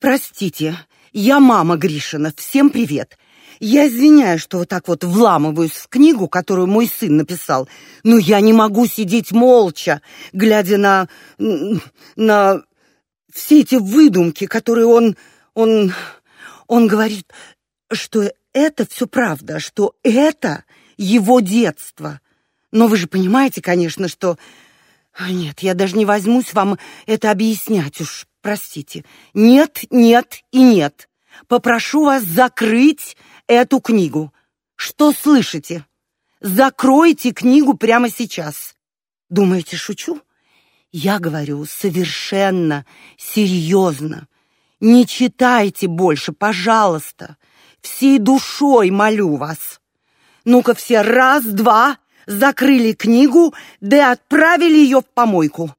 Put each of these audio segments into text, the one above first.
Простите, я мама Гришина. Всем привет. Я извиняюсь, что вот так вот вламываюсь в книгу, которую мой сын написал, но я не могу сидеть молча, глядя на на все эти выдумки, которые он он он говорит, что это все правда, что это его детство. Но вы же понимаете, конечно, что нет, я даже не возьмусь вам это объяснять уж, простите. Нет, нет и нет. Попрошу вас закрыть эту книгу. Что слышите? Закройте книгу прямо сейчас. Думаете, шучу? Я говорю совершенно серьезно. Не читайте больше, пожалуйста. Всей душой молю вас. Ну-ка все раз, два, закрыли книгу, да отправили ее в помойку.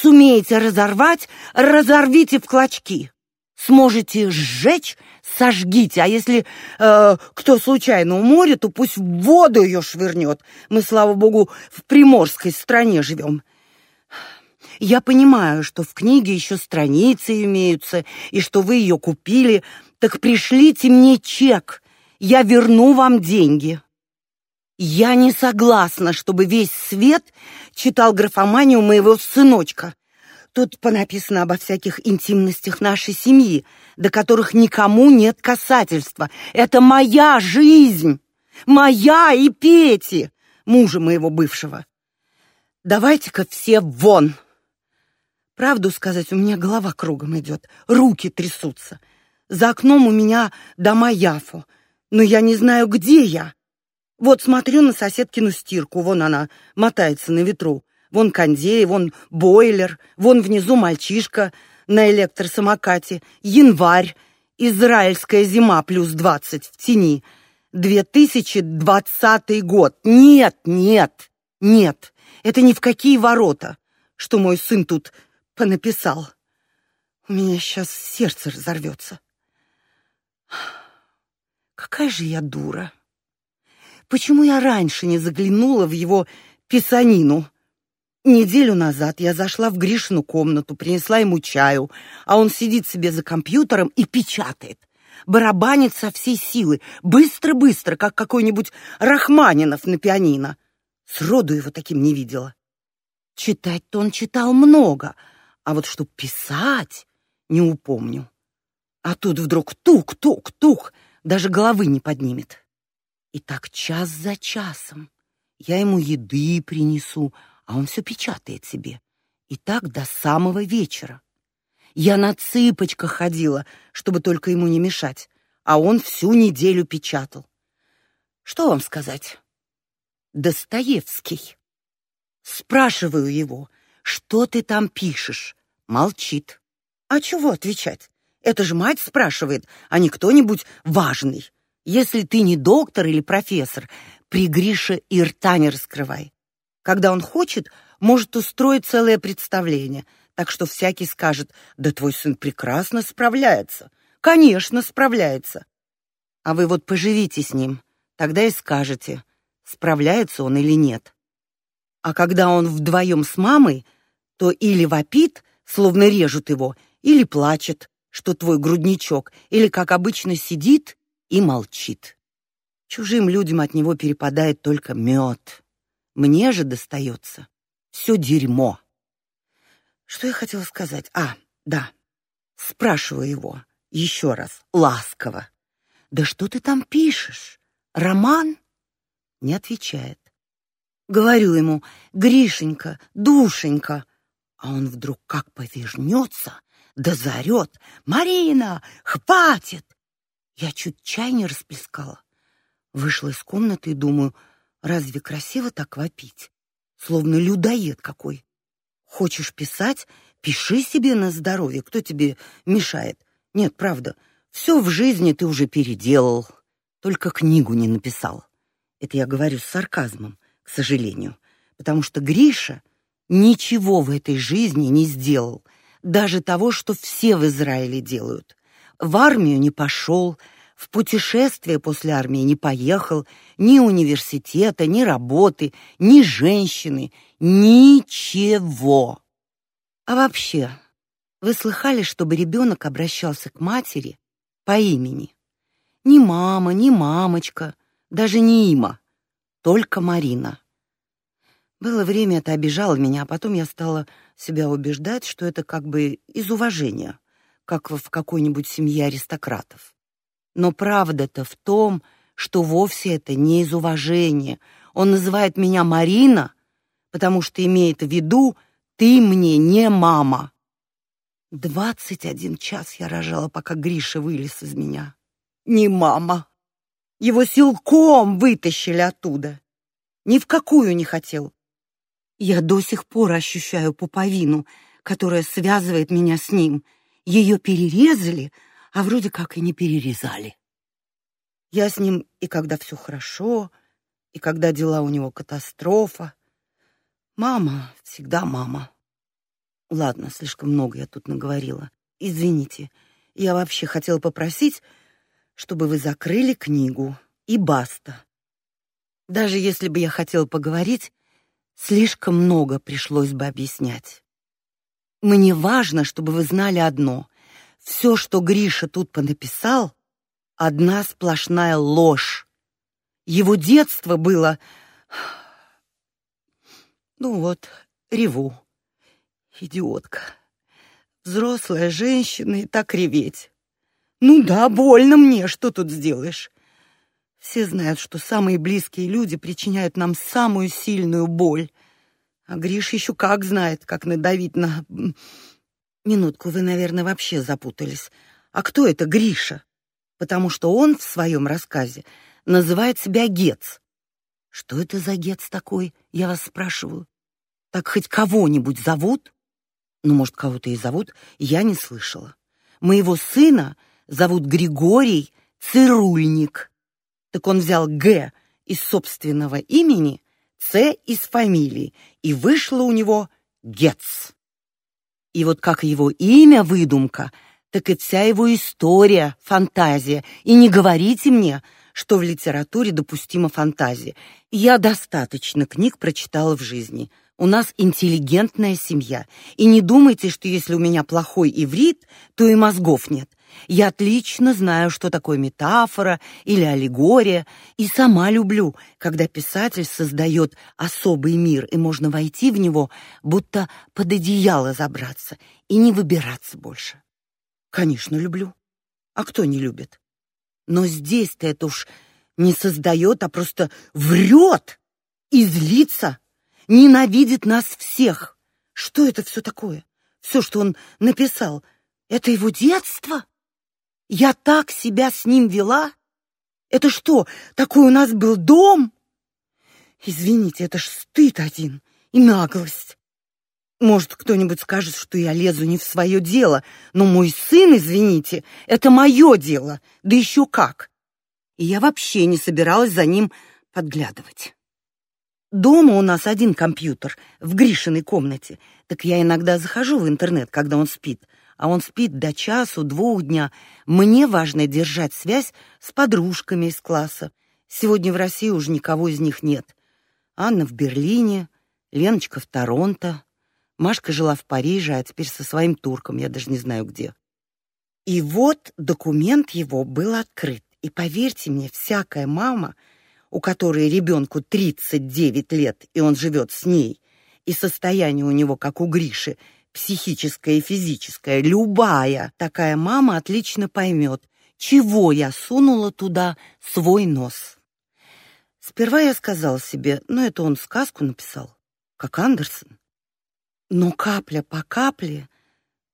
Сумеете разорвать, разорвите в клочки. Сможете сжечь, сожгите, а если э, кто случайно уморит, то пусть в воду ее швырнет. Мы, слава богу, в приморской стране живем. Я понимаю, что в книге еще страницы имеются, и что вы ее купили, так пришлите мне чек, я верну вам деньги. Я не согласна, чтобы весь свет читал графоманию моего сыночка. Тут понаписано обо всяких интимностях нашей семьи, до которых никому нет касательства. Это моя жизнь, моя и Пети, мужа моего бывшего. Давайте-ка все вон. Правду сказать, у меня голова кругом идет, руки трясутся. За окном у меня дома Яфу, но я не знаю, где я. Вот смотрю на соседкину стирку, вон она мотается на ветру. Вон кондей, вон бойлер, вон внизу мальчишка на электросамокате. Январь, израильская зима плюс двадцать в тени. 2020 год. Нет, нет, нет. Это ни в какие ворота, что мой сын тут понаписал. У меня сейчас сердце разорвется. Какая же я дура. Почему я раньше не заглянула в его писанину? Неделю назад я зашла в Гришину комнату, принесла ему чаю, а он сидит себе за компьютером и печатает. Барабанит со всей силы, быстро-быстро, как какой-нибудь Рахманинов на пианино. Сроду его таким не видела. Читать-то он читал много, а вот чтоб писать, не упомню. А тут вдруг тук-тук-тук, даже головы не поднимет. И так час за часом. Я ему еды принесу, а он все печатает себе. И так до самого вечера. Я на цыпочках ходила, чтобы только ему не мешать, а он всю неделю печатал. Что вам сказать? Достоевский. Спрашиваю его, что ты там пишешь? Молчит. А чего отвечать? Это же мать спрашивает, а не кто-нибудь важный. Если ты не доктор или профессор, при Грише и рта не раскрывай. Когда он хочет, может устроить целое представление, так что всякий скажет: "Да твой сын прекрасно справляется". Конечно, справляется. А вы вот поживите с ним, тогда и скажете, справляется он или нет. А когда он вдвоем с мамой, то или вопит, словно режут его, или плачет, что твой грудничок, или как обычно сидит и молчит. Чужим людям от него перепадает только мед. Мне же достается все дерьмо. Что я хотела сказать? А, да. Спрашиваю его еще раз, ласково. Да что ты там пишешь? Роман? Не отвечает. Говорю ему: "Гришенька, душенька". А он вдруг как повернется, да заорет: "Марина, хватит! Я чуть чай не расплескала. Вышла из комнаты и думаю, разве красиво так вопить? Словно людоед какой. Хочешь писать, пиши себе на здоровье, кто тебе мешает? Нет, правда, все в жизни ты уже переделал, только книгу не написал. Это я говорю с сарказмом, к сожалению, потому что Гриша ничего в этой жизни не сделал, даже того, что все в Израиле делают в армию не пошел, в путешествие после армии не поехал, ни университета, ни работы, ни женщины, ничего. А вообще, Вы слыхали, чтобы ребенок обращался к матери по имени? Ни мама, ни мамочка, даже не има, только Марина. Было время, это обижало меня, а потом я стала себя убеждать, что это как бы из уважения, как в какой-нибудь семье аристократов. Но правда-то в том, что вовсе это не из уважения. Он называет меня Марина, потому что имеет в виду «ты мне не мама». Двадцать один час я рожала, пока Гриша вылез из меня. Не мама. Его силком вытащили оттуда. Ни в какую не хотел. Я до сих пор ощущаю пуповину, которая связывает меня с ним. Ее перерезали, а вроде как и не перерезали. Я с ним и когда все хорошо, и когда дела у него катастрофа. Мама всегда мама. Ладно, слишком много я тут наговорила. Извините. Я вообще хотела попросить, чтобы вы закрыли книгу и баста. Даже если бы я хотела поговорить, Слишком много пришлось бы объяснять. Мне важно, чтобы вы знали одно. Все, что Гриша тут понаписал, одна сплошная ложь. Его детство было... Ну вот, реву. Идиотка. Взрослая женщина и так реветь. Ну да, больно мне, что тут сделаешь? Все знают, что самые близкие люди причиняют нам самую сильную боль. А Гриш еще как знает, как надавить на... Минутку, вы, наверное, вообще запутались. А кто это Гриша? Потому что он в своем рассказе называет себя Гец. Что это за Гец такой, я вас спрашиваю? Так хоть кого-нибудь зовут? Ну, может, кого-то и зовут, я не слышала. Моего сына зовут Григорий Цирульник. Так он взял Г из собственного имени, С из фамилии, и вышло у него Гец. И вот как его имя выдумка, так и вся его история фантазия. И не говорите мне, что в литературе допустима фантазия. Я достаточно книг прочитала в жизни. У нас интеллигентная семья. И не думайте, что если у меня плохой иврит, то и мозгов нет. Я отлично знаю, что такое метафора или аллегория, и сама люблю, когда писатель создает особый мир, и можно войти в него, будто под одеяло забраться и не выбираться больше. Конечно, люблю. А кто не любит? Но здесь-то это уж не создает, а просто врет и злится, ненавидит нас всех. Что это все такое? Все, что он написал, это его детство? Я так себя с ним вела? Это что, такой у нас был дом? Извините, это ж стыд один и наглость. Может, кто-нибудь скажет, что я лезу не в свое дело, но мой сын, извините, это мое дело, да еще как. И я вообще не собиралась за ним подглядывать. Дома у нас один компьютер в Гришиной комнате, так я иногда захожу в интернет, когда он спит, а он спит до часу, двух дня. Мне важно держать связь с подружками из класса. Сегодня в России уже никого из них нет. Анна в Берлине, Леночка в Торонто, Машка жила в Париже, а теперь со своим турком, я даже не знаю где. И вот документ его был открыт. И поверьте мне, всякая мама, у которой ребенку 39 лет, и он живет с ней, и состояние у него как у Гриши, психическая и физическая, любая такая мама отлично поймет, чего я сунула туда свой нос. Сперва я сказал себе, ну это он сказку написал, как Андерсон. Но капля по капле,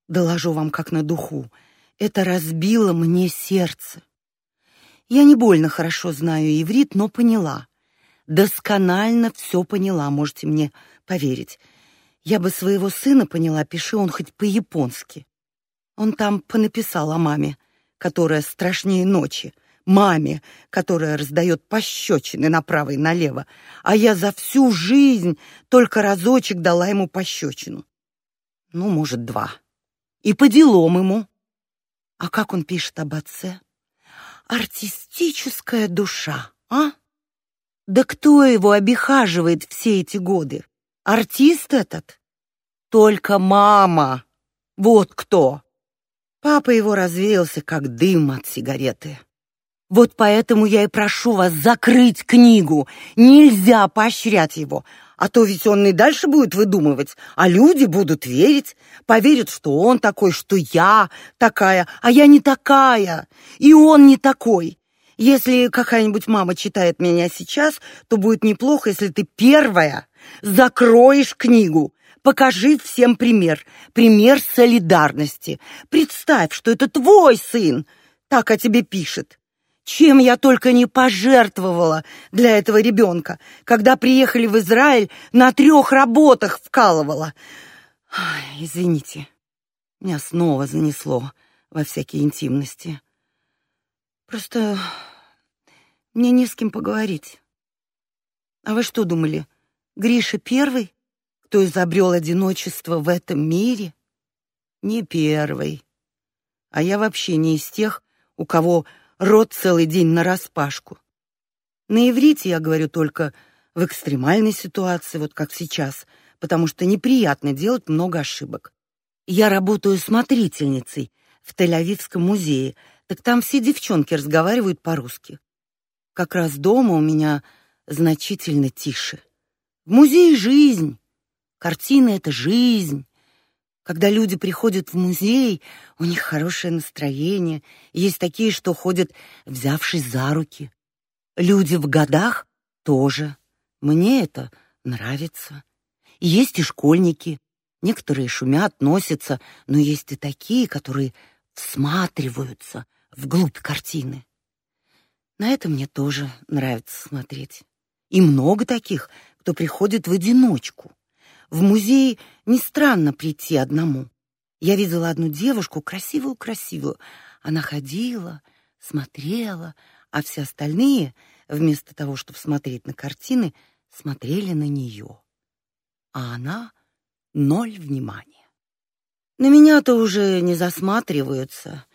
доложу вам как на духу, это разбило мне сердце. Я не больно хорошо знаю иврит, но поняла. Досконально все поняла, можете мне поверить. Я бы своего сына поняла, пиши он хоть по-японски. Он там понаписал о маме, которая страшнее ночи, маме, которая раздает пощечины направо и налево, а я за всю жизнь только разочек дала ему пощечину. Ну, может, два. И по делам ему. А как он пишет об отце? Артистическая душа, а? Да кто его обихаживает все эти годы? Артист этот? Только мама. Вот кто. Папа его развеялся, как дым от сигареты. Вот поэтому я и прошу вас закрыть книгу. Нельзя поощрять его, а то ведь он и дальше будет выдумывать, а люди будут верить, поверят, что он такой, что я такая, а я не такая, и он не такой. Если какая-нибудь мама читает меня сейчас, то будет неплохо, если ты первая закроешь книгу. Покажи всем пример, пример солидарности. Представь, что это твой сын так о тебе пишет. Чем я только не пожертвовала для этого ребенка. Когда приехали в Израиль, на трех работах вкалывала. Ай, извините, меня снова занесло во всякие интимности. Просто мне не с кем поговорить. А вы что думали, Гриша первый, кто изобрел одиночество в этом мире? Не первый. А я вообще не из тех, у кого рот целый день нараспашку. На иврите я говорю только в экстремальной ситуации, вот как сейчас, потому что неприятно делать много ошибок. Я работаю смотрительницей в Тель-Авивском музее, так там все девчонки разговаривают по-русски. Как раз дома у меня значительно тише. В музее жизнь. Картина — это жизнь. Когда люди приходят в музей, у них хорошее настроение. Есть такие, что ходят, взявшись за руки. Люди в годах тоже. Мне это нравится. Есть и школьники. Некоторые шумят, носятся, но есть и такие, которые всматриваются вглубь картины. На это мне тоже нравится смотреть. И много таких, кто приходит в одиночку. В музей не странно прийти одному. Я видела одну девушку, красивую-красивую. Она ходила, смотрела, а все остальные, вместо того, чтобы смотреть на картины, смотрели на нее. А она ноль внимания. На меня-то уже не засматриваются.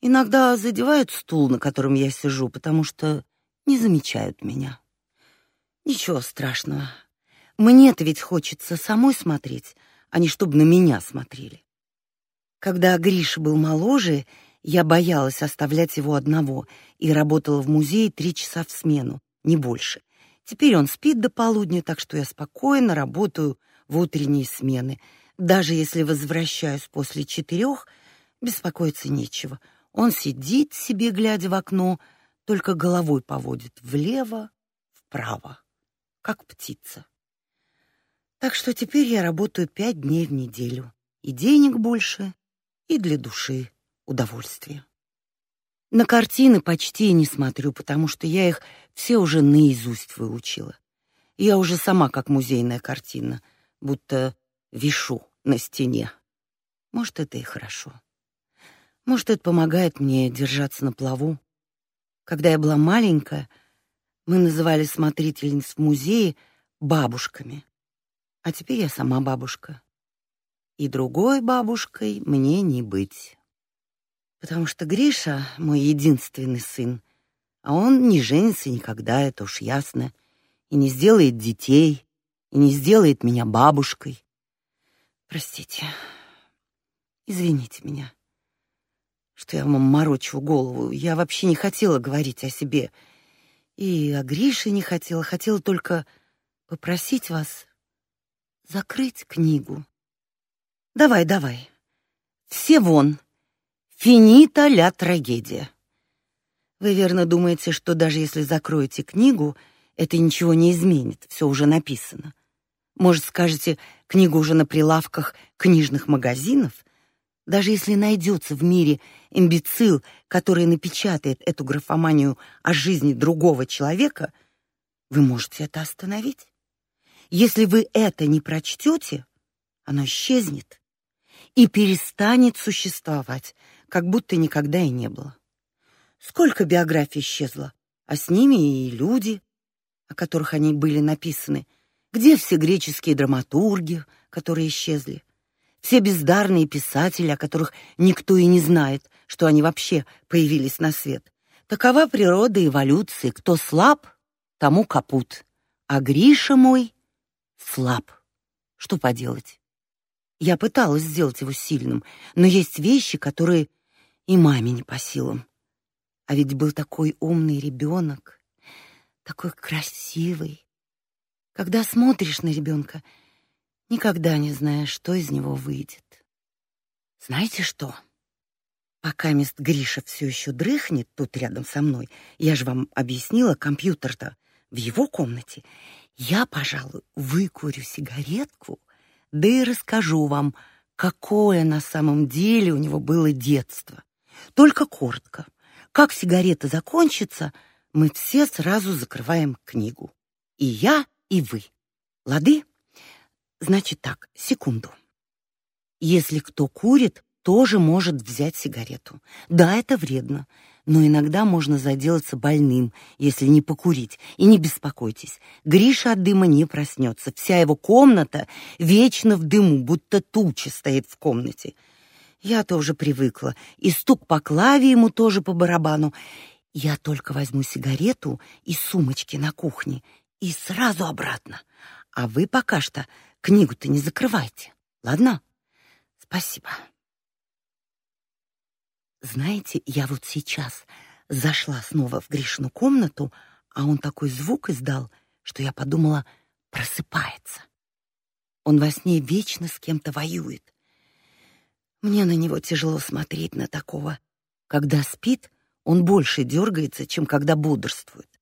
Иногда задевают стул, на котором я сижу, потому что не замечают меня. Ничего страшного. Мне-то ведь хочется самой смотреть, а не чтобы на меня смотрели. Когда Гриша был моложе, я боялась оставлять его одного и работала в музее три часа в смену, не больше. Теперь он спит до полудня, так что я спокойно работаю в утренние смены. Даже если возвращаюсь после четырех, беспокоиться нечего. Он сидит себе, глядя в окно, только головой поводит влево, вправо, как птица. Так что теперь я работаю пять дней в неделю. И денег больше, и для души удовольствие. На картины почти не смотрю, потому что я их все уже наизусть выучила. Я уже сама как музейная картина, будто вишу на стене. Может, это и хорошо. Может, это помогает мне держаться на плаву. Когда я была маленькая, мы называли смотрительниц в музее бабушками. А теперь я сама бабушка. И другой бабушкой мне не быть. Потому что Гриша — мой единственный сын, а он не женится никогда, это уж ясно, и не сделает детей, и не сделает меня бабушкой. Простите, извините меня, что я вам морочу голову. Я вообще не хотела говорить о себе, и о Грише не хотела, хотела только попросить вас закрыть книгу. Давай, давай. Все вон. Финита ля трагедия. Вы верно думаете, что даже если закроете книгу, это ничего не изменит, все уже написано. Может, скажете, книга уже на прилавках книжных магазинов? Даже если найдется в мире имбецил, который напечатает эту графоманию о жизни другого человека, вы можете это остановить. Если вы это не прочтете, оно исчезнет и перестанет существовать, как будто никогда и не было. Сколько биографий исчезло, а с ними и люди, о которых они были написаны. Где все греческие драматурги, которые исчезли? Все бездарные писатели, о которых никто и не знает, что они вообще появились на свет. Такова природа эволюции. Кто слаб, тому капут. А Гриша мой слаб. Что поделать? Я пыталась сделать его сильным, но есть вещи, которые и маме не по силам. А ведь был такой умный ребенок, такой красивый. Когда смотришь на ребенка, никогда не знаешь, что из него выйдет. Знаете что? Пока мист Гриша все еще дрыхнет тут рядом со мной, я же вам объяснила, компьютер-то в его комнате, я, пожалуй, выкурю сигаретку да и расскажу вам, какое на самом деле у него было детство. Только коротко. Как сигарета закончится, мы все сразу закрываем книгу. И я, и вы. Лады? Значит так, секунду. Если кто курит, тоже может взять сигарету. Да, это вредно, но иногда можно заделаться больным, если не покурить. И не беспокойтесь, Гриша от дыма не проснется. Вся его комната вечно в дыму, будто туча стоит в комнате. Я-то уже привыкла, и стук по клаве ему тоже по барабану. Я только возьму сигарету из сумочки на кухне и сразу обратно. А вы пока что книгу-то не закрывайте. Ладно? Спасибо. Знаете, я вот сейчас зашла снова в Гришину комнату, а он такой звук издал, что я подумала, просыпается. Он во сне вечно с кем-то воюет. Мне на него тяжело смотреть на такого. Когда спит, он больше дергается, чем когда бодрствует.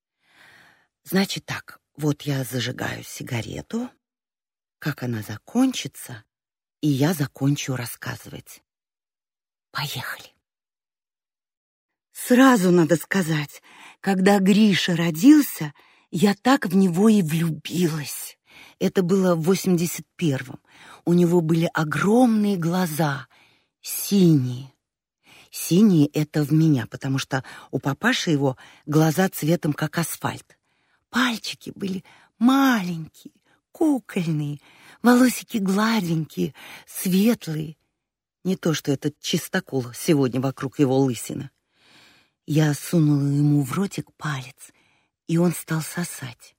Значит так, вот я зажигаю сигарету, как она закончится, и я закончу рассказывать. Поехали. Сразу надо сказать, когда Гриша родился, я так в него и влюбилась. Это было в 81-м. У него были огромные глаза, синие. Синие — это в меня, потому что у папаши его глаза цветом, как асфальт. Пальчики были маленькие, кукольные, волосики гладенькие, светлые. Не то, что этот чистокол сегодня вокруг его лысина. Я сунула ему в ротик палец, и он стал сосать.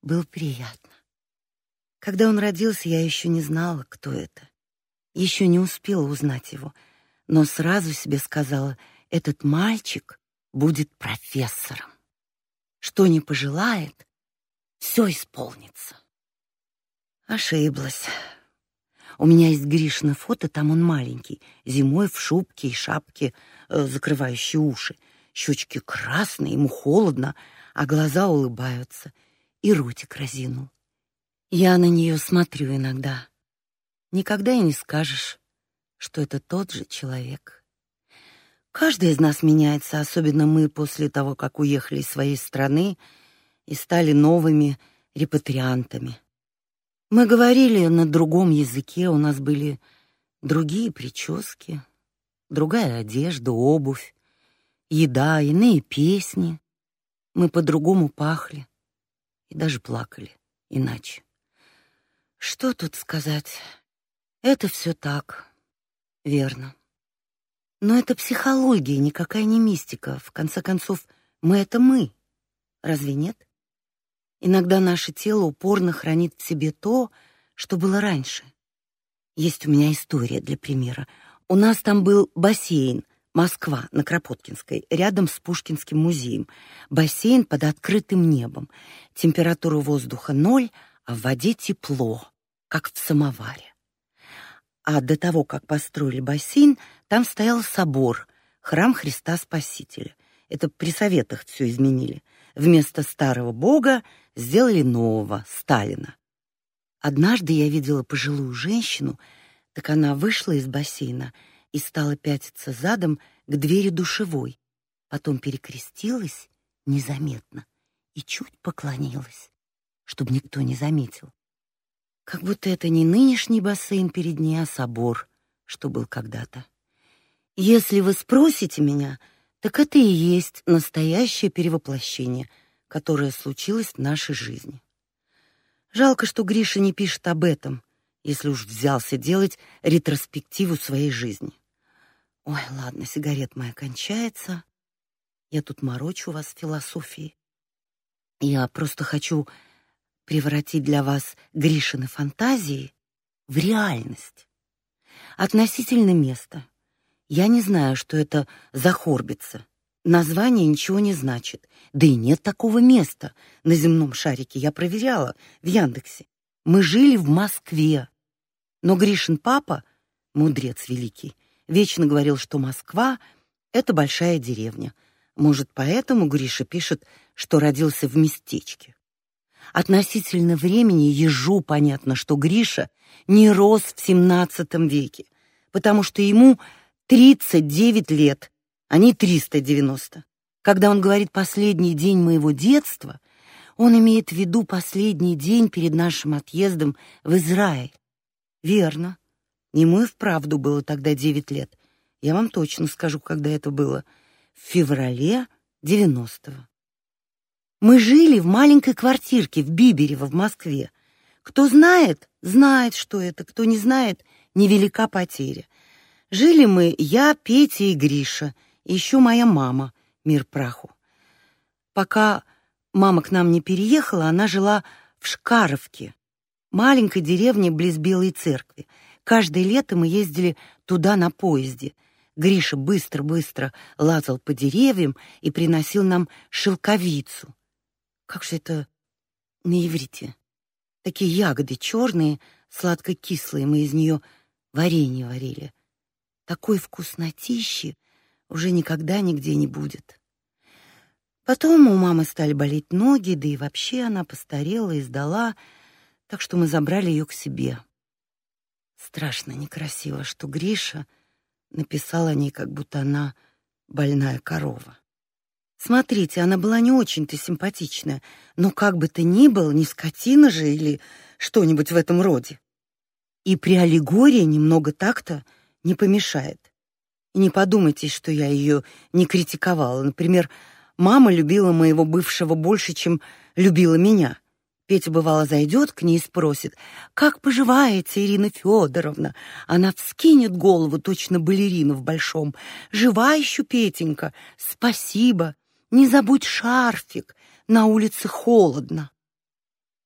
Было приятно. Когда он родился, я еще не знала, кто это. Еще не успела узнать его, но сразу себе сказала, этот мальчик будет профессором. Что не пожелает, все исполнится. Ошиблась. У меня есть Гришина фото, там он маленький, зимой в шубке и шапке, э, закрывающей уши. Щечки красные, ему холодно, а глаза улыбаются, и ротик разинул. Я на нее смотрю иногда. Никогда и не скажешь, что это тот же человек. Каждый из нас меняется, особенно мы после того, как уехали из своей страны и стали новыми репатриантами. Мы говорили на другом языке, у нас были другие прически, другая одежда, обувь, еда, иные песни. Мы по-другому пахли и даже плакали иначе. Что тут сказать? Это все так, верно. Но это психология, никакая не мистика. В конце концов, мы — это мы. Разве нет? Иногда наше тело упорно хранит в себе то, что было раньше. Есть у меня история для примера. У нас там был бассейн, Москва, на Кропоткинской, рядом с Пушкинским музеем. Бассейн под открытым небом. Температура воздуха ноль, а в воде тепло, как в самоваре. А до того, как построили бассейн, там стоял собор, храм Христа Спасителя. Это при советах все изменили. Вместо старого бога сделали нового, Сталина. Однажды я видела пожилую женщину, так она вышла из бассейна — и стала пятиться задом к двери душевой, потом перекрестилась незаметно и чуть поклонилась, чтобы никто не заметил. Как будто это не нынешний бассейн перед ней, а собор, что был когда-то. Если вы спросите меня, так это и есть настоящее перевоплощение, которое случилось в нашей жизни. Жалко, что Гриша не пишет об этом, если уж взялся делать ретроспективу своей жизни. Ой, ладно, сигарет моя кончается. Я тут морочу вас философией. Я просто хочу превратить для вас Гришины фантазии в реальность. Относительно места. Я не знаю, что это за Хорбица. Название ничего не значит. Да и нет такого места на земном шарике. Я проверяла в Яндексе. Мы жили в Москве. Но Гришин папа, мудрец великий, вечно говорил, что Москва это большая деревня. Может, поэтому Гриша пишет, что родился в местечке. Относительно времени ежу понятно, что Гриша не рос в XVII веке, потому что ему 39 лет, а не 390. Когда он говорит «последний день моего детства», он имеет в виду последний день перед нашим отъездом в Израиль. Верно. Ему и вправду было тогда 9 лет. Я вам точно скажу, когда это было. В феврале 90-го. Мы жили в маленькой квартирке в Биберево в Москве. Кто знает, знает, что это, кто не знает, невелика потеря. Жили мы я, Петя и Гриша — еще моя мама, мир праху. Пока мама к нам не переехала, она жила в Шкаровке, маленькой деревне близ Белой церкви. Каждое лето мы ездили туда на поезде. Гриша быстро-быстро лазал по деревьям и приносил нам шелковицу. Как же это на иврите? Такие ягоды черные, сладко-кислые, мы из нее варенье варили. Такой вкуснотищи, уже никогда нигде не будет. Потом у мамы стали болеть ноги, да и вообще она постарела и сдала, так что мы забрали ее к себе. Страшно некрасиво, что Гриша написал о ней, как будто она больная корова. Смотрите, она была не очень-то симпатичная, но как бы то ни было, не скотина же или что-нибудь в этом роде. И при аллегории немного так-то не помешает. Не подумайте, что я ее не критиковала. Например, мама любила моего бывшего больше, чем любила меня. Петя бывало зайдет к ней и спросит: "Как поживаете, Ирина Федоровна?" Она вскинет голову, точно балерина в большом. "Жива еще, Петенька? Спасибо. Не забудь шарфик. На улице холодно".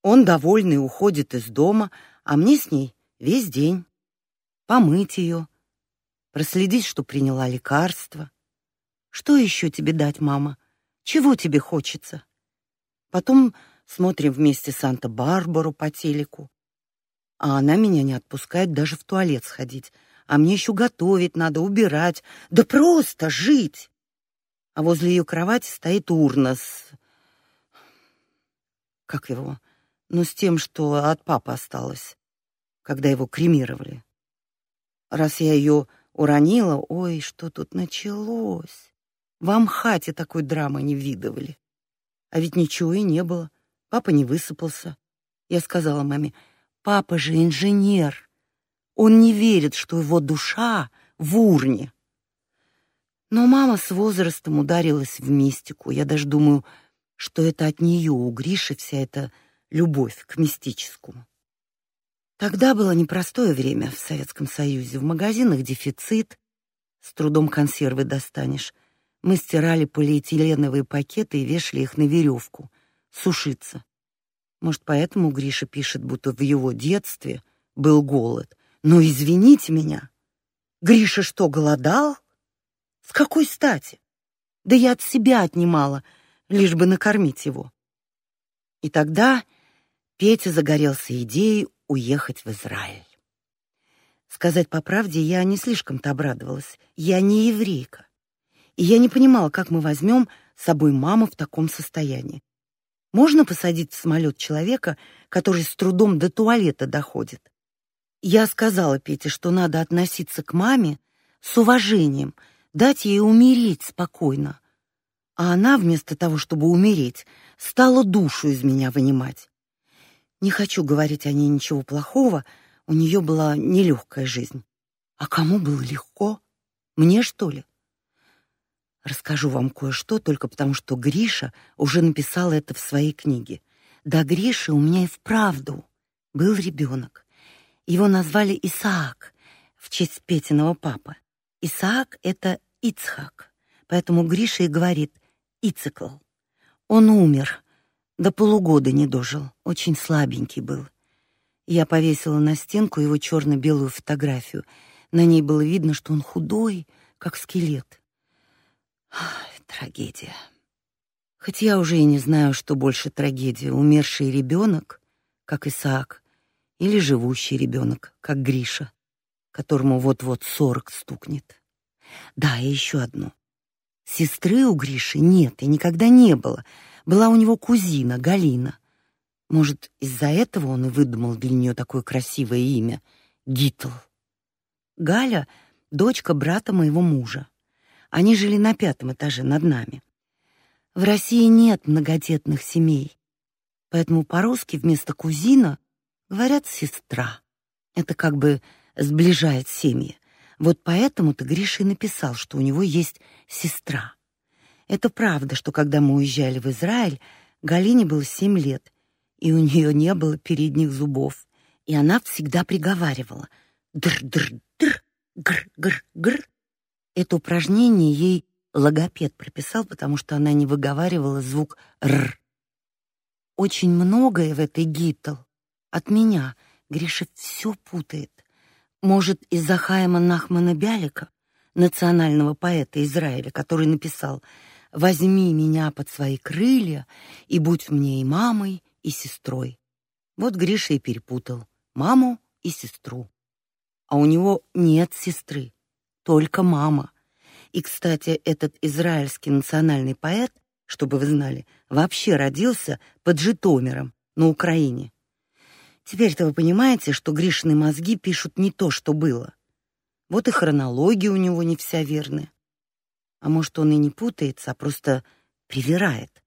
Он довольный уходит из дома, а мне с ней весь день помыть ее, проследить, что приняла лекарство. Что еще тебе дать, мама? Чего тебе хочется? Потом смотрим вместе Санта-Барбару по телеку. А она меня не отпускает даже в туалет сходить. А мне еще готовить надо, убирать, да просто жить. А возле ее кровати стоит урна с как его? Ну, с тем, что от папы осталось, когда его кремировали. Раз я ее Уронила, ой, что тут началось. В Амхате такой драмы не видывали. А ведь ничего и не было. Папа не высыпался. Я сказала маме, папа же инженер. Он не верит, что его душа в урне. Но мама с возрастом ударилась в мистику. Я даже думаю, что это от нее у Гриши вся эта любовь к мистическому. Тогда было непростое время в Советском Союзе. В магазинах дефицит, с трудом консервы достанешь. Мы стирали полиэтиленовые пакеты и вешали их на веревку. Сушиться. Может, поэтому Гриша пишет, будто в его детстве был голод. Но извините меня, Гриша что, голодал? С какой стати? Да я от себя отнимала, лишь бы накормить его. И тогда Петя загорелся идеей уехать в Израиль. Сказать по правде, я не слишком-то обрадовалась. Я не еврейка. И я не понимала, как мы возьмем с собой маму в таком состоянии. Можно посадить в самолет человека, который с трудом до туалета доходит? Я сказала Пете, что надо относиться к маме с уважением, дать ей умереть спокойно. А она вместо того, чтобы умереть, стала душу из меня вынимать. Не хочу говорить о ней ничего плохого, у нее была нелегкая жизнь. А кому было легко? Мне, что ли? Расскажу вам кое-что только потому, что Гриша уже написал это в своей книге. Да, Гриша у меня и вправду был ребенок. Его назвали Исаак в честь Петиного папы. Исаак — это Ицхак, поэтому Гриша и говорит Ицикл. Он умер до полугода не дожил, очень слабенький был. Я повесила на стенку его черно белую фотографию. На ней было видно, что он худой, как скелет. Ах, трагедия. Хоть я уже и не знаю, что больше трагедия: умерший ребенок, как Исаак, или живущий ребенок, как Гриша, которому вот-вот сорок стукнет. Да, и еще одно. Сестры у Гриши нет и никогда не было. Была у него кузина Галина. Может, из-за этого он и выдумал для нее такое красивое имя Гитл. Галя дочка брата моего мужа. Они жили на пятом этаже над нами. В России нет многодетных семей. Поэтому по-русски вместо кузина говорят сестра. Это как бы сближает семьи. Вот поэтому-то Гриша и написал, что у него есть сестра. Это правда, что когда мы уезжали в Израиль, Галине было семь лет, и у нее не было передних зубов, и она всегда приговаривала др-др-др, гр-гр-гр. Это упражнение ей логопед прописал, потому что она не выговаривала звук р. Очень многое в этой гитл от меня Гриша все путает. Может, из-за Хайма Нахмана Бялика, национального поэта Израиля, который написал «Возьми меня под свои крылья и будь мне и мамой, и сестрой». Вот Гриша и перепутал маму и сестру. А у него нет сестры, только мама. И, кстати, этот израильский национальный поэт, чтобы вы знали, вообще родился под Житомиром на Украине. Теперь-то вы понимаете, что Гришины мозги пишут не то, что было. Вот и хронология у него не вся верная. А может, он и не путается, а просто привирает.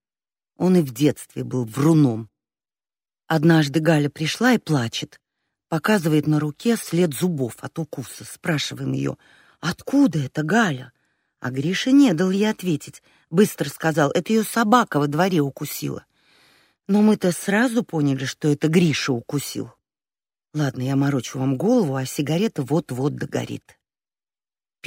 Он и в детстве был вруном. Однажды Галя пришла и плачет. Показывает на руке след зубов от укуса. Спрашиваем ее, откуда это Галя? А Гриша не дал ей ответить. Быстро сказал, это ее собака во дворе укусила. Но мы-то сразу поняли, что это Гриша укусил. Ладно, я морочу вам голову, а сигарета вот-вот догорит.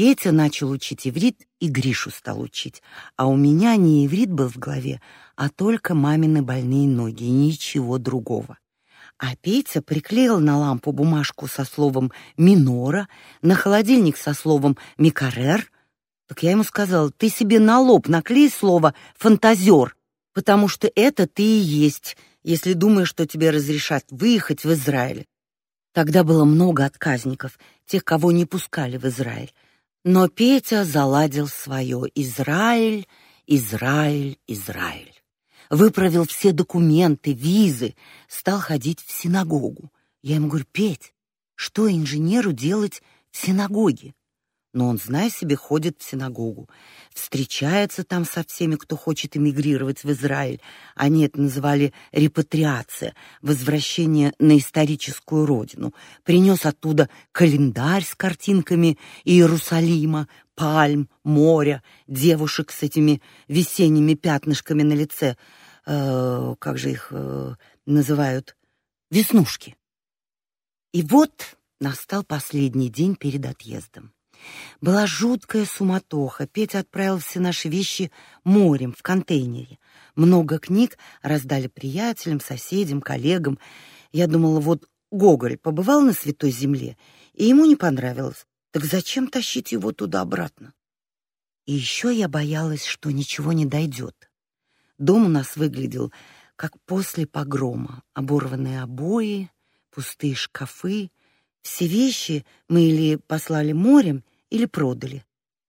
Петя начал учить иврит, и Гришу стал учить. А у меня не иврит был в голове, а только мамины больные ноги, и ничего другого. А Петя приклеил на лампу бумажку со словом «минора», на холодильник со словом «микарер». Так я ему сказал, ты себе на лоб наклей слово «фантазер», потому что это ты и есть, если думаешь, что тебе разрешат выехать в Израиль. Тогда было много отказников, тех, кого не пускали в Израиль. Но Петя заладил свое «Израиль, Израиль, Израиль». Выправил все документы, визы, стал ходить в синагогу. Я ему говорю, Петь, что инженеру делать в синагоге? но он, зная себе, ходит в синагогу, встречается там со всеми, кто хочет эмигрировать в Израиль. Они это называли репатриация, возвращение на историческую родину. Принес оттуда календарь с картинками Иерусалима, пальм, моря, девушек с этими весенними пятнышками на лице. Э, как же их э, называют? Веснушки. И вот настал последний день перед отъездом. Была жуткая суматоха. Петя отправил все наши вещи морем в контейнере. Много книг раздали приятелям, соседям, коллегам. Я думала, вот Гоголь побывал на Святой Земле, и ему не понравилось. Так зачем тащить его туда-обратно? И еще я боялась, что ничего не дойдет. Дом у нас выглядел как после погрома. Оборванные обои, пустые шкафы. Все вещи мы или послали морем, или продали.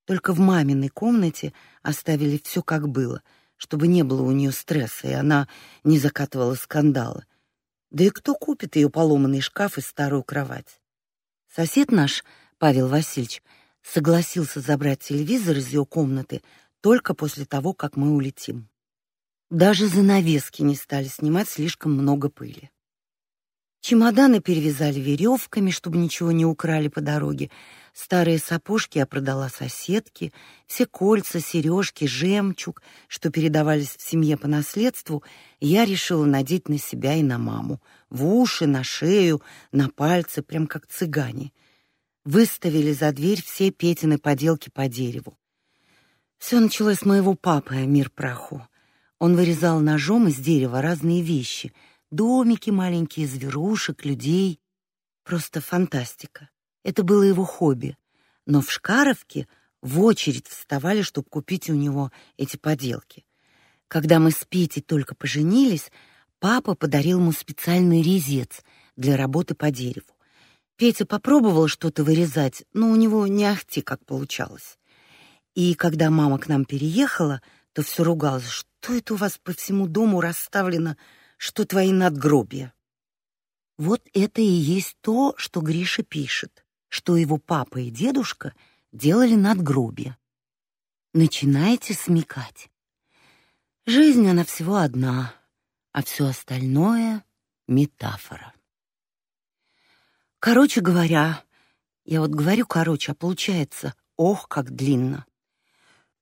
Только в маминой комнате оставили все как было, чтобы не было у нее стресса, и она не закатывала скандалы. Да и кто купит ее поломанный шкаф и старую кровать? Сосед наш, Павел Васильевич, согласился забрать телевизор из ее комнаты только после того, как мы улетим. Даже занавески не стали снимать, слишком много пыли. Чемоданы перевязали веревками, чтобы ничего не украли по дороге. Старые сапожки я продала соседке, все кольца, сережки, жемчуг, что передавались в семье по наследству, я решила надеть на себя и на маму, в уши, на шею, на пальцы, прям как цыгане. Выставили за дверь все Петины поделки по дереву. Все началось с моего папы, мир праху. Он вырезал ножом из дерева разные вещи — домики маленькие, зверушек, людей. Просто фантастика. Это было его хобби. но в Шкаровке в очередь вставали, чтобы купить у него эти поделки. Когда мы с Петей только поженились, папа подарил ему специальный резец для работы по дереву. Петя попробовал что-то вырезать, но у него не ахти как получалось. И когда мама к нам переехала, то все ругалась, что это у вас по всему дому расставлено, что твои надгробия. Вот это и есть то, что Гриша пишет, что его папа и дедушка делали надгробия. Начинаете смекать. Жизнь она всего одна, а все остальное метафора. Короче говоря, я вот говорю короче, а получается, ох, как длинно.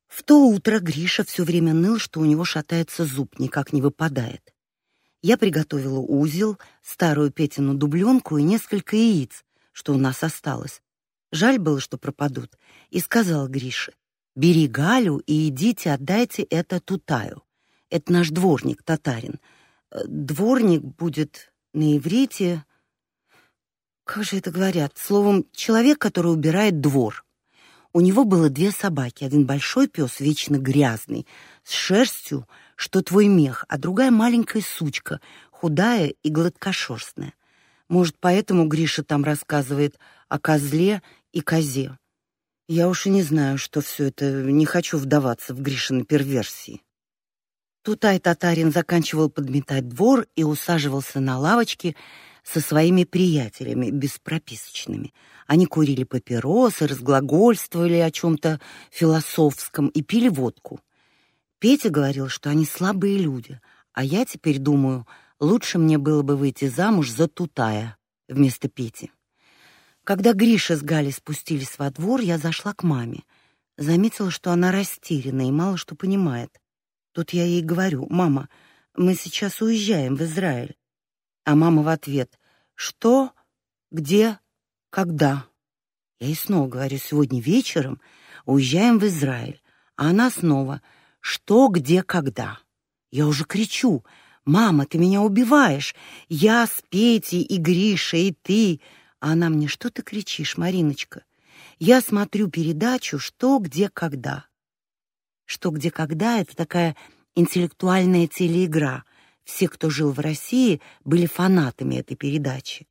В то утро Гриша все время ныл, что у него шатается зуб, никак не выпадает. Я приготовила узел, старую Петину дубленку и несколько яиц, что у нас осталось. Жаль было, что пропадут, и сказала Грише: "Бери Галю и идите отдайте это Тутаю. Это наш дворник, татарин. Э, дворник будет на иврите, как же это говорят, словом, человек, который убирает двор. У него было две собаки, один большой пес, вечно грязный, с шерстью, что твой мех, а другая маленькая сучка, худая и гладкошерстная. Может, поэтому Гриша там рассказывает о козле и козе. Я уж и не знаю, что все это, не хочу вдаваться в Гришины перверсии. Тутай татарин заканчивал подметать двор и усаживался на лавочке со своими приятелями беспрописочными. Они курили папиросы, разглагольствовали о чем то философском и пили водку. Петя говорил, что они слабые люди, а я теперь думаю, лучше мне было бы выйти замуж за Тутая вместо Пети. Когда Гриша с Галей спустились во двор, я зашла к маме. Заметила, что она растеряна и мало что понимает. Тут я ей говорю: "Мама, мы сейчас уезжаем в Израиль". А мама в ответ: "Что? Где? Когда?" Я ей снова говорю: "Сегодня вечером уезжаем в Израиль". А она снова: "Что, где, когда?" Я уже кричу: "Мама, ты меня убиваешь. Я с Петей и Гришей, и ты". А она мне: "Что ты кричишь, Мариночка? Я смотрю передачу «Что, где, когда» что где когда это такая интеллектуальная телеигра. Все, кто жил в России, были фанатами этой передачи.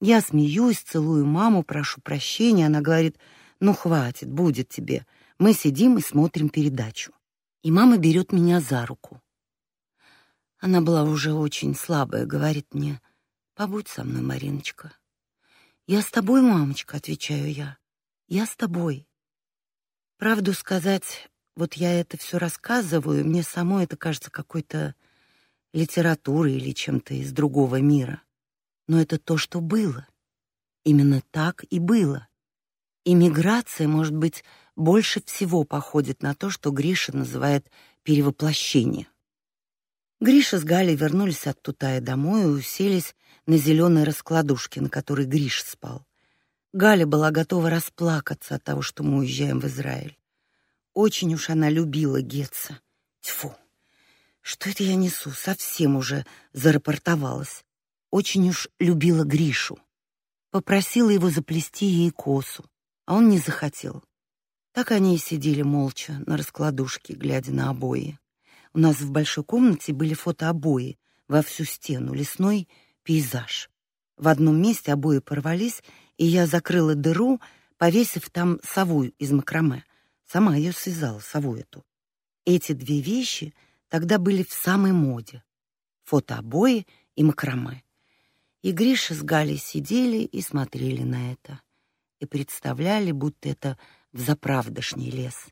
Я смеюсь, целую маму, прошу прощения, она говорит: "Ну хватит, будет тебе. Мы сидим и смотрим передачу". И мама берет меня за руку. Она была уже очень слабая, говорит мне: "Побудь со мной, Мариночка". "Я с тобой, мамочка", отвечаю я. "Я с тобой". Правду сказать, вот я это все рассказываю, мне самой это кажется какой-то литературой или чем-то из другого мира. Но это то, что было. Именно так и было. Иммиграция, может быть, больше всего походит на то, что Гриша называет перевоплощение. Гриша с Галей вернулись от Тутая домой и уселись на зеленой раскладушке, на которой Гриш спал. Галя была готова расплакаться от того, что мы уезжаем в Израиль. Очень уж она любила Гетца. Тьфу. Что это я несу? Совсем уже зарапортовалась. Очень уж любила Гришу. Попросила его заплести ей косу, а он не захотел. Так они и сидели молча на раскладушке, глядя на обои. Нас в большой комнате были фотообои во всю стену, лесной пейзаж. В одном месте обои порвались, и я закрыла дыру, повесив там сову из макраме. Сама ее связала, сову эту. Эти две вещи тогда были в самой моде. Фотообои и макраме. И Гриша с Галей сидели и смотрели на это. И представляли, будто это взаправдошний лес.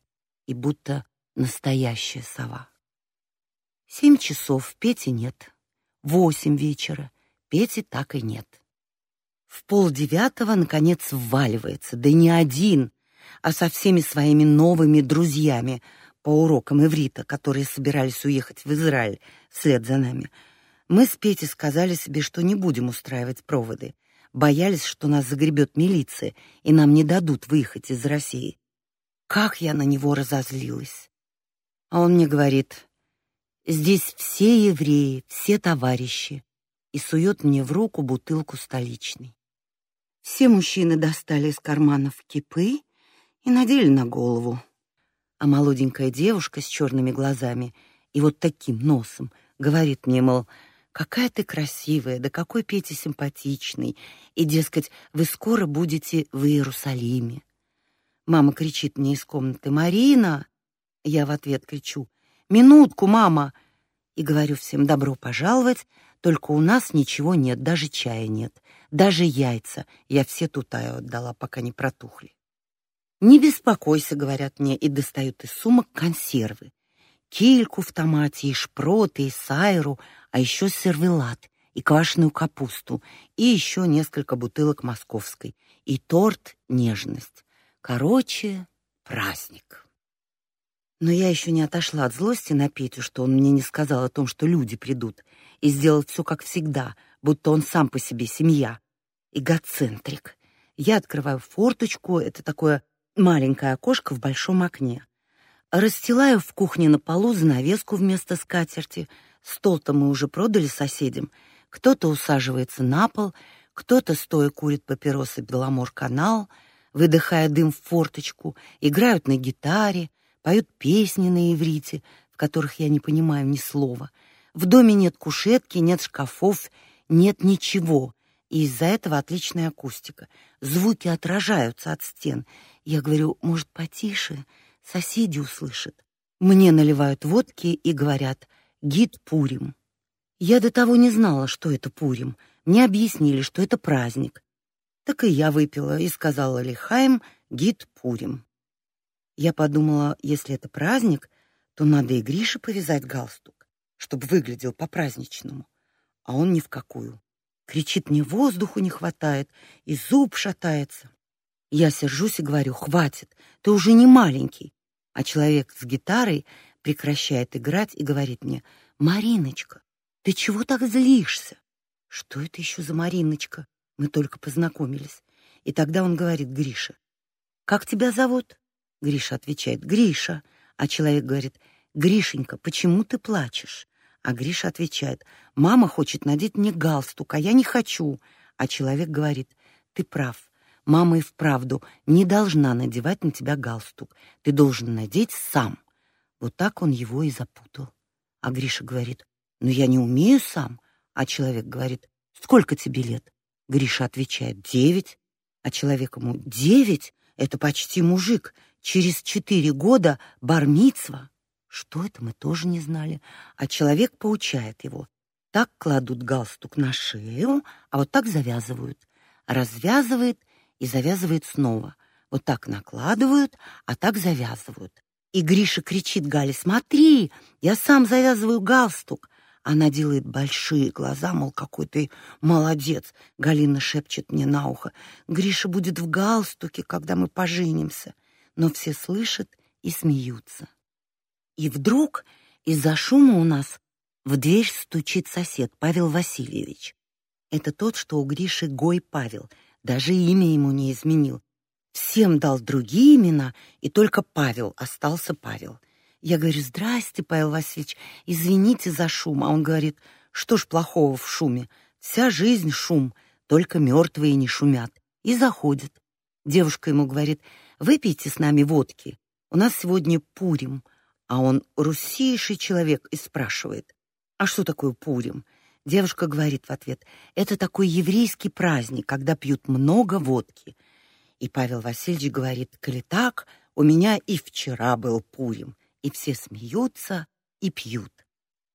И будто настоящая сова. Семь часов, Пети нет. Восемь вечера, Пети так и нет. В полдевятого, наконец, вваливается, да не один, а со всеми своими новыми друзьями по урокам иврита, которые собирались уехать в Израиль вслед за нами. Мы с Петей сказали себе, что не будем устраивать проводы. Боялись, что нас загребет милиция, и нам не дадут выехать из России. Как я на него разозлилась. А он мне говорит, здесь все евреи, все товарищи, и сует мне в руку бутылку столичной. Все мужчины достали из карманов кипы и надели на голову. А молоденькая девушка с черными глазами и вот таким носом говорит мне, мол, какая ты красивая, да какой Петя симпатичный, и, дескать, вы скоро будете в Иерусалиме. Мама кричит мне из комнаты: "Марина!" Я в ответ кричу: "Минутку, мама!" И говорю всем: "Добро пожаловать, только у нас ничего нет, даже чая нет, даже яйца. Я все тутаю отдала, пока не протухли". "Не беспокойся", говорят мне и достают из сумок консервы. Кильку в томате и шпроты, и сайру, а еще сервелат и квашеную капусту, и еще несколько бутылок московской, и торт «Нежность». Короче, праздник. Но я еще не отошла от злости на Петю, что он мне не сказал о том, что люди придут, и сделал все как всегда, будто он сам по себе семья. Эгоцентрик. Я открываю форточку, это такое маленькое окошко в большом окне. Расстилаю в кухне на полу занавеску вместо скатерти. Стол-то мы уже продали соседям. Кто-то усаживается на пол, кто-то стоя курит папиросы Беломор-канал — выдыхая дым в форточку, играют на гитаре, поют песни на иврите, в которых я не понимаю ни слова. В доме нет кушетки, нет шкафов, нет ничего, и из-за этого отличная акустика. Звуки отражаются от стен. Я говорю, может, потише, соседи услышат. Мне наливают водки и говорят: "Гид Пурим". Я до того не знала, что это Пурим. Мне объяснили, что это праздник. Так и я выпила и сказала Лихаим гид Пурим. Я подумала, если это праздник, то надо и Грише повязать галстук, чтобы выглядел по-праздничному. А он ни в какую. Кричит мне, воздуху не хватает, и зуб шатается. Я сержусь и говорю, хватит, ты уже не маленький. А человек с гитарой прекращает играть и говорит мне, Мариночка, ты чего так злишься? Что это еще за Мариночка? Мы только познакомились. И тогда он говорит Гриша: "Как тебя зовут?" Гриша отвечает: "Гриша". А человек говорит: "Гришенька, почему ты плачешь?" А Гриша отвечает: "Мама хочет надеть мне галстук, а я не хочу". А человек говорит: "Ты прав. Мама и вправду не должна надевать на тебя галстук. Ты должен надеть сам". Вот так он его и запутал. А Гриша говорит: "Но я не умею сам". А человек говорит: "Сколько тебе лет?" Гриша отвечает: «Девять». А человек ему: «Девять? Это почти мужик. Через четыре года бармицва». Что это, мы тоже не знали. А человек поучает его. Так кладут галстук на шею, а вот так завязывают. Развязывает и завязывает снова. Вот так накладывают, а так завязывают. И Гриша кричит Гале: "Смотри, я сам завязываю галстук". Она делает большие глаза, мол, какой ты молодец. Галина шепчет мне на ухо: "Гриша будет в галстуке, когда мы поженимся". Но все слышат и смеются. И вдруг из-за шума у нас в дверь стучит сосед Павел Васильевич. Это тот, что у Гриши Гой Павел, даже имя ему не изменил. Всем дал другие имена, и только Павел остался Павел. Я говорю: "Здрасте, Павел Васильевич, извините за шум". А он говорит: "Что ж плохого в шуме? Вся жизнь шум, только мертвые не шумят". И заходит. Девушка ему говорит: "Выпейте с нами водки. У нас сегодня Пурим". А он русейший человек и спрашивает: "А что такое Пурим?" Девушка говорит в ответ: "Это такой еврейский праздник, когда пьют много водки". И Павел Васильевич говорит: "Коли так, у меня и вчера был Пурим" и все смеются и пьют.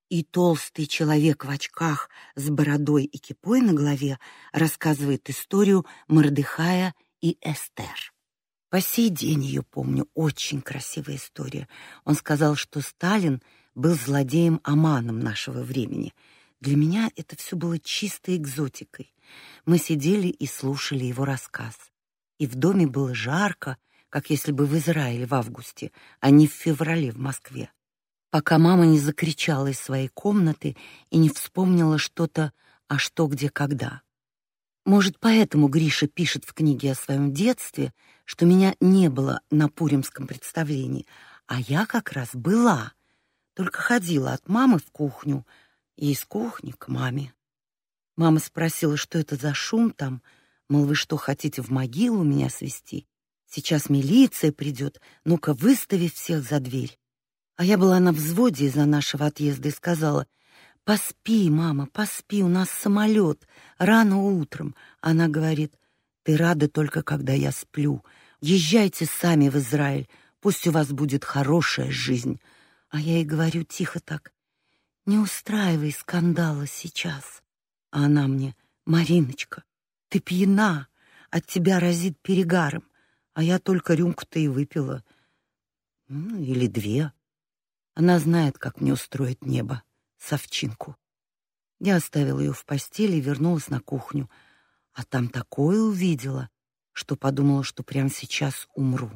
И толстый человек в очках с бородой и кипой на голове рассказывает историю Мордыхая и Эстер. По сей день ее помню, очень красивая история. Он сказал, что Сталин был злодеем Аманом нашего времени. Для меня это все было чистой экзотикой. Мы сидели и слушали его рассказ. И в доме было жарко, как если бы в Израиле в августе, а не в феврале в Москве. Пока мама не закричала из своей комнаты и не вспомнила что-то «а что, где, когда». Может, поэтому Гриша пишет в книге о своем детстве, что меня не было на пуримском представлении, а я как раз была, только ходила от мамы в кухню и из кухни к маме. Мама спросила, что это за шум там, мол, вы что, хотите в могилу меня свести? Сейчас милиция придет, ну-ка выстави всех за дверь. А я была на взводе из-за нашего отъезда и сказала, «Поспи, мама, поспи, у нас самолет, рано утром». Она говорит, «Ты рада только, когда я сплю. Езжайте сами в Израиль, пусть у вас будет хорошая жизнь». А я ей говорю тихо так, «Не устраивай скандала сейчас». А она мне, «Мариночка, ты пьяна, от тебя разит перегаром, а я только рюмку-то и выпила. Ну, или две». Она знает, как мне устроить небо, совчинку. Я оставила ее в постели и вернулась на кухню, а там такое увидела, что подумала, что прямо сейчас умру.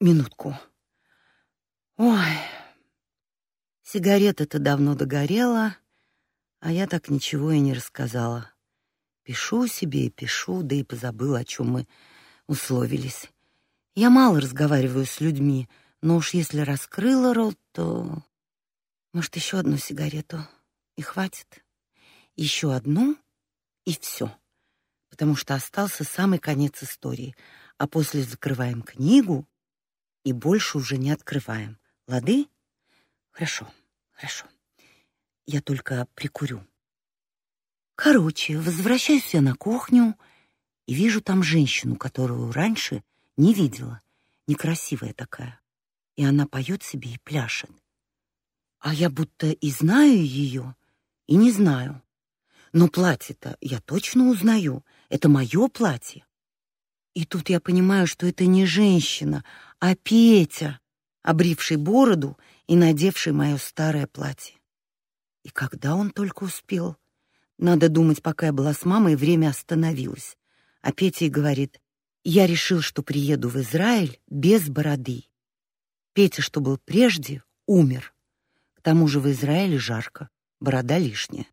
Минутку. Ой. Сигарета-то давно догорела, а я так ничего и не рассказала. Пишу себе и пишу, да и позабыла, о чем мы условились. Я мало разговариваю с людьми, но уж если раскрыла рот, то... Может, еще одну сигарету и хватит? Еще одну и все. Потому что остался самый конец истории. А после закрываем книгу и больше уже не открываем. Лады? Хорошо, хорошо. Я только прикурю. Короче, возвращаюсь я на кухню и вижу там женщину, которую раньше не видела. Некрасивая такая и она поет себе и пляшет. А я будто и знаю ее, и не знаю. Но платье-то я точно узнаю. Это мое платье. И тут я понимаю, что это не женщина, а Петя, обривший бороду и надевший мое старое платье. И когда он только успел? Надо думать, пока я была с мамой, время остановилось. А Петя и говорит: "Я решил, что приеду в Израиль без бороды". Петя, что был прежде, умер. К тому же в Израиле жарко, борода лишняя.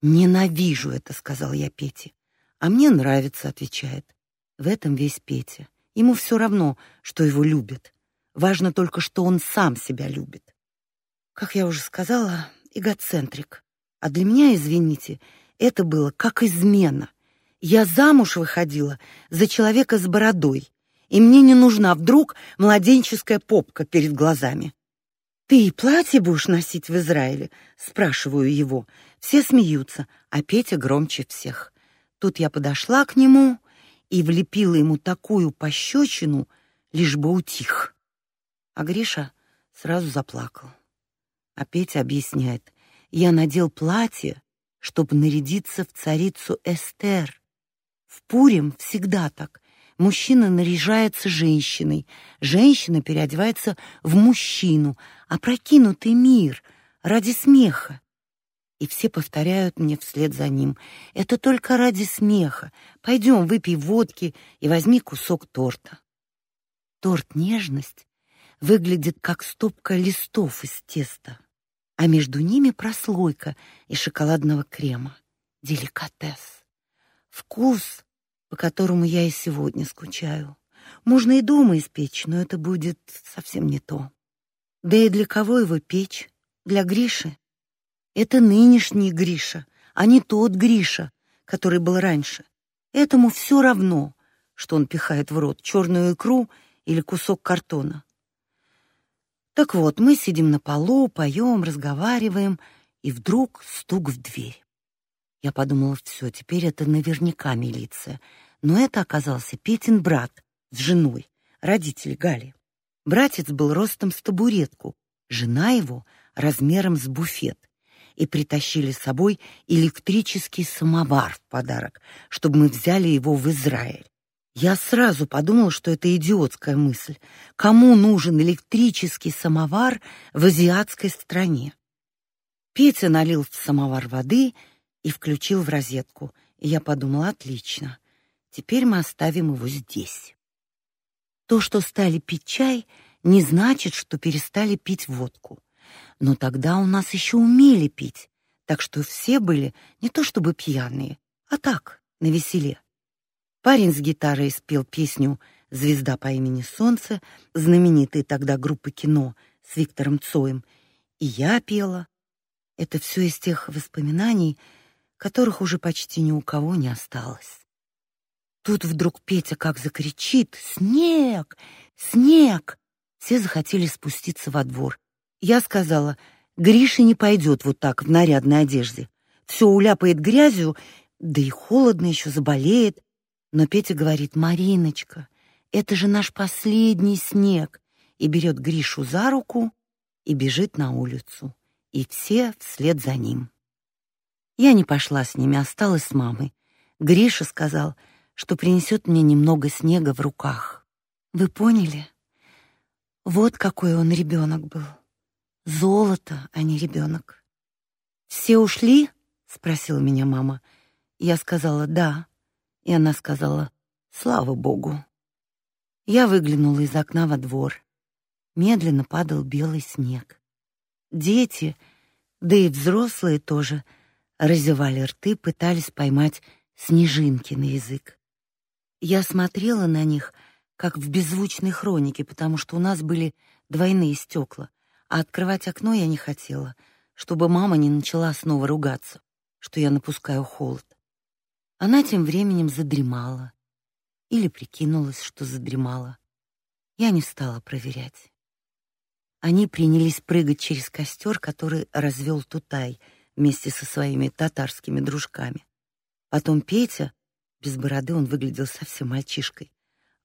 «Ненавижу это», — сказал я Пете. «А мне нравится», — отвечает. В этом весь Петя. Ему все равно, что его любят. Важно только, что он сам себя любит. Как я уже сказала, эгоцентрик. А для меня, извините, это было как измена. Я замуж выходила за человека с бородой, и мне не нужна вдруг младенческая попка перед глазами. «Ты и платье будешь носить в Израиле?» — спрашиваю его. Все смеются, а Петя громче всех. Тут я подошла к нему и влепила ему такую пощечину, лишь бы утих. А Гриша сразу заплакал. А Петя объясняет, я надел платье, чтобы нарядиться в царицу Эстер. В Пурим всегда так. Мужчина наряжается женщиной, женщина переодевается в мужчину, опрокинутый мир ради смеха. И все повторяют мне вслед за ним: "Это только ради смеха. Пойдем, выпей водки и возьми кусок торта". Торт нежность выглядит как стопка листов из теста, а между ними прослойка из шоколадного крема. Деликатес. Вкус по которому я и сегодня скучаю. Можно и дома испечь, но это будет совсем не то. Да и для кого его печь? Для Гриши? Это нынешний Гриша, а не тот Гриша, который был раньше. Этому все равно, что он пихает в рот черную икру или кусок картона. Так вот, мы сидим на полу, поем, разговариваем, и вдруг стук в дверь. Я подумала, все, теперь это наверняка милиция. Но это оказался Петин брат с женой, родители Гали. Братец был ростом с табуретку, жена его размером с буфет. И притащили с собой электрический самовар в подарок, чтобы мы взяли его в Израиль. Я сразу подумал, что это идиотская мысль. Кому нужен электрический самовар в азиатской стране? Петя налил в самовар воды и включил в розетку. И я подумала: отлично. Теперь мы оставим его здесь. То, что стали пить чай, не значит, что перестали пить водку. Но тогда у нас еще умели пить, так что все были не то чтобы пьяные, а так, на веселе. Парень с гитарой спел песню «Звезда по имени Солнце», знаменитой тогда группы кино с Виктором Цоем, и я пела. Это все из тех воспоминаний, которых уже почти ни у кого не осталось. Тут вдруг Петя как закричит «Снег! Снег!» Все захотели спуститься во двор. Я сказала, Гриша не пойдет вот так в нарядной одежде. Все уляпает грязью, да и холодно еще заболеет. Но Петя говорит, Мариночка, это же наш последний снег. И берет Гришу за руку и бежит на улицу. И все вслед за ним. Я не пошла с ними, осталась с мамой. Гриша сказал, что принесет мне немного снега в руках. Вы поняли? Вот какой он ребенок был. Золото, а не ребенок. Все ушли? спросила меня мама. Я сказала: "Да". И она сказала: "Слава богу". Я выглянула из окна во двор. Медленно падал белый снег. Дети, да и взрослые тоже, разевали рты, пытались поймать снежинки на язык. Я смотрела на них, как в беззвучной хронике, потому что у нас были двойные стекла, а открывать окно я не хотела, чтобы мама не начала снова ругаться, что я напускаю холод. Она тем временем задремала или прикинулась, что задремала. Я не стала проверять. Они принялись прыгать через костер, который развел Тутай вместе со своими татарскими дружками. Потом Петя, без бороды он выглядел совсем мальчишкой,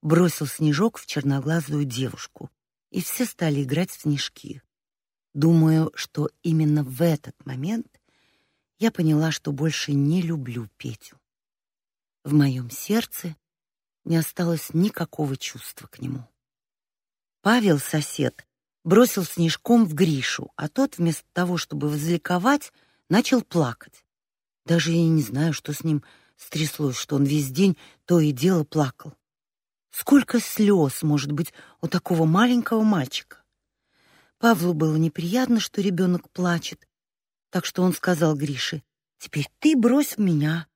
бросил снежок в черноглазую девушку, и все стали играть в снежки. Думаю, что именно в этот момент я поняла, что больше не люблю Петю. В моем сердце не осталось никакого чувства к нему. Павел, сосед, бросил снежком в Гришу, а тот вместо того, чтобы возликовать, начал плакать. Даже я не знаю, что с ним стряслось, что он весь день то и дело плакал. Сколько слез может быть у такого маленького мальчика? Павлу было неприятно, что ребенок плачет, так что он сказал Грише: "Теперь ты брось меня".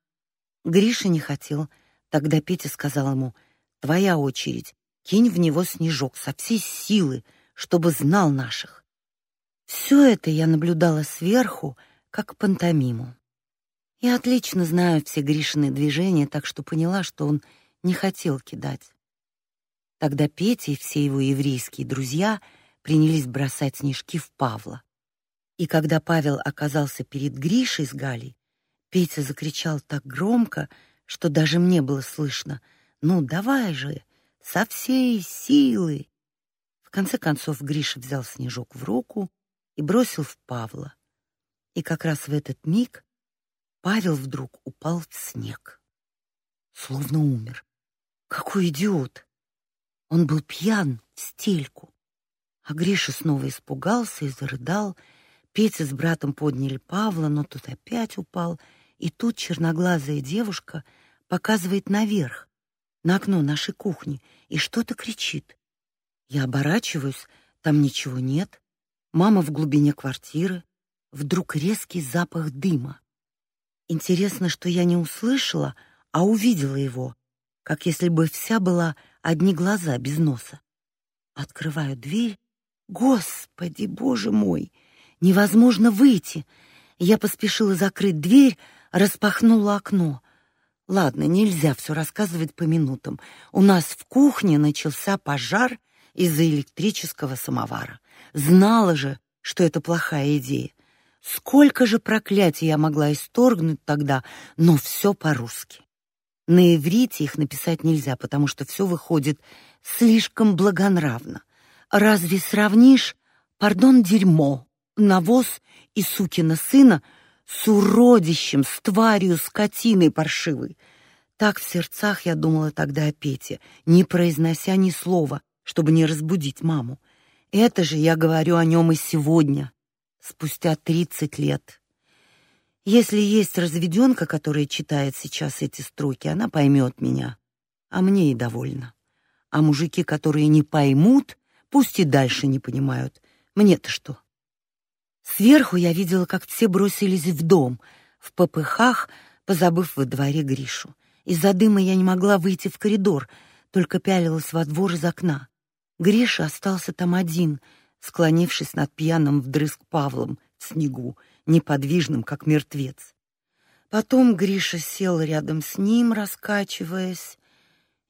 Гриша не хотел. Тогда Петя сказал ему: "Твоя очередь. Кинь в него снежок со всей силы, чтобы знал наших". Все это я наблюдала сверху, как пантомиму. Я отлично знаю все Гришины движения, так что поняла, что он не хотел кидать. Тогда Петя и все его еврейские друзья принялись бросать снежки в Павла. И когда Павел оказался перед Гришей с Галей, Петя закричал так громко, что даже мне было слышно: "Ну, давай же, со всей силы!" В конце концов Гриша взял снежок в руку и бросил в Павла. И как раз в этот миг Павел вдруг упал в снег, словно умер. Какой идиот! Он был пьян в стельку. А Гриша снова испугался и зарыдал. Петя с братом подняли Павла, но тут опять упал. И тут черноглазая девушка показывает наверх, на окно нашей кухни, и что-то кричит. Я оборачиваюсь, там ничего нет. Мама в глубине квартиры. Вдруг резкий запах дыма. Интересно, что я не услышала, а увидела его, как если бы вся была одни глаза без носа. Открываю дверь Господи, боже мой, невозможно выйти. Я поспешила закрыть дверь, распахнула окно. Ладно, нельзя все рассказывать по минутам. У нас в кухне начался пожар из-за электрического самовара. Знала же, что это плохая идея. Сколько же проклятий я могла исторгнуть тогда, но все по-русски. На иврите их написать нельзя, потому что все выходит слишком благонравно. Разве сравнишь, пардон, дерьмо, навоз и сукина сына с уродищем, с тварью, скотиной паршивой? Так в сердцах я думала тогда о Пете, не произнося ни слова, чтобы не разбудить маму. Это же я говорю о нем и сегодня, спустя тридцать лет. Если есть разведенка, которая читает сейчас эти строки, она поймет меня, а мне и довольно. А мужики, которые не поймут, Пусть и дальше не понимают. Мне-то что? Сверху я видела, как все бросились в дом, в попыхах, позабыв во дворе Гришу. Из-за дыма я не могла выйти в коридор, только пялилась во двор из окна. Гриша остался там один, склонившись над пьяным вдрызг Павлом в снегу, неподвижным, как мертвец. Потом Гриша сел рядом с ним, раскачиваясь,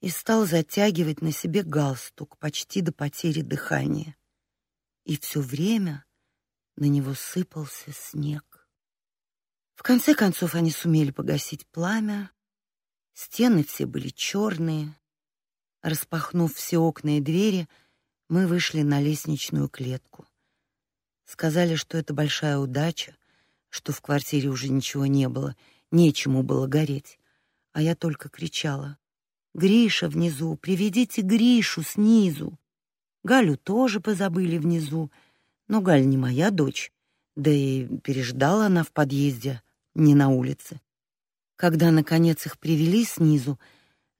и стал затягивать на себе галстук почти до потери дыхания. И все время на него сыпался снег. В конце концов они сумели погасить пламя. Стены все были черные. Распахнув все окна и двери, мы вышли на лестничную клетку. Сказали, что это большая удача, что в квартире уже ничего не было, нечему было гореть. А я только кричала: "Гриша внизу, приведите Гришу снизу". Галю тоже позабыли внизу, но Галь не моя дочь, да и переждала она в подъезде, не на улице. Когда наконец их привели снизу,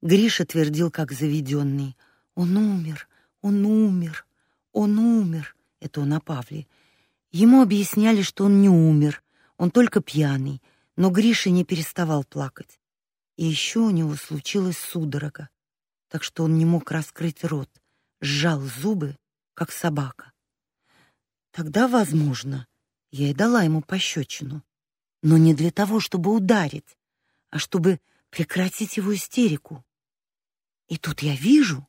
Гриша твердил как заведенный: "Он умер, он умер, он умер". Это он о Павле. Ему объясняли, что он не умер, он только пьяный, но Гриша не переставал плакать. И еще у него случилась судорога, так что он не мог раскрыть рот, сжал зубы, как собака. Тогда, возможно, я и дала ему пощечину, но не для того, чтобы ударить, а чтобы прекратить его истерику. И тут я вижу,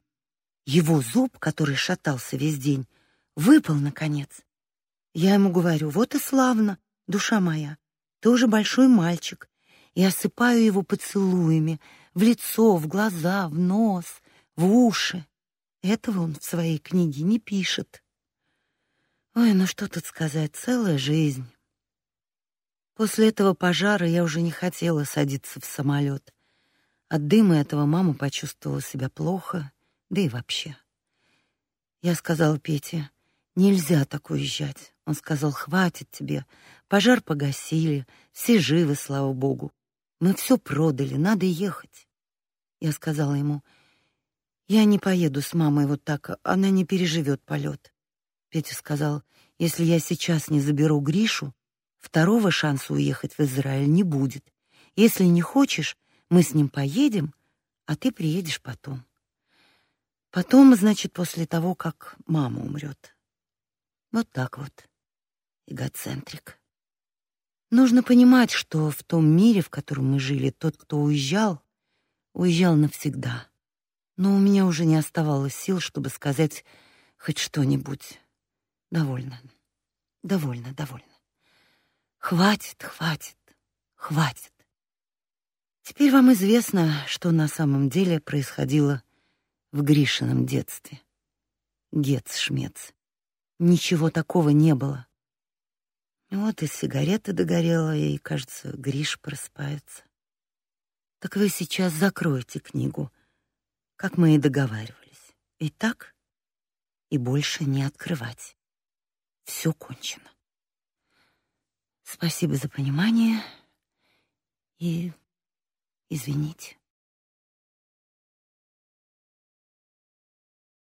его зуб, который шатался весь день, выпал наконец. Я ему говорю: "Вот и славно, душа моя. Ты уже большой мальчик, и осыпаю его поцелуями в лицо, в глаза, в нос, в уши. Этого он в своей книге не пишет. Ой, ну что тут сказать, целая жизнь. После этого пожара я уже не хотела садиться в самолет. От дыма этого мама почувствовала себя плохо, да и вообще. Я сказала Пете, нельзя так уезжать. Он сказал, хватит тебе, пожар погасили, все живы, слава богу. Мы все продали, надо ехать. Я сказала ему, я не поеду с мамой вот так, она не переживет полет. Петя сказал, если я сейчас не заберу Гришу, второго шанса уехать в Израиль не будет. Если не хочешь, мы с ним поедем, а ты приедешь потом. Потом, значит, после того, как мама умрет. Вот так вот. Эгоцентрик. Нужно понимать, что в том мире, в котором мы жили, тот, кто уезжал, уезжал навсегда. Но у меня уже не оставалось сил, чтобы сказать хоть что-нибудь. Довольно. Довольно, довольно. Хватит, хватит, хватит. Теперь вам известно, что на самом деле происходило в Гришином детстве. Гец-шмец. Ничего такого не было. Вот и сигарета догорела, и, кажется, Гриш просыпается. Так вы сейчас закроете книгу, как мы и договаривались. И так, и больше не открывать. Все кончено. Спасибо за понимание и извините.